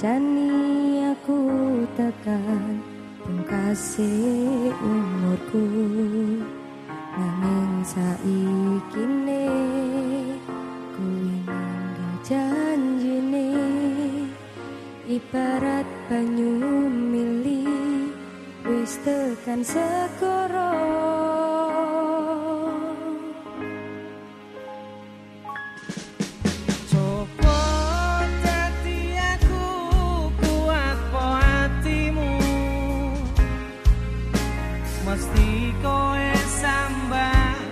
Jani aku tekan pungkasi umurku. Nanging saiki ne ingin ninggal janjine. Ibarat banyu mili Wis tekan sekoro Mesti koe sambah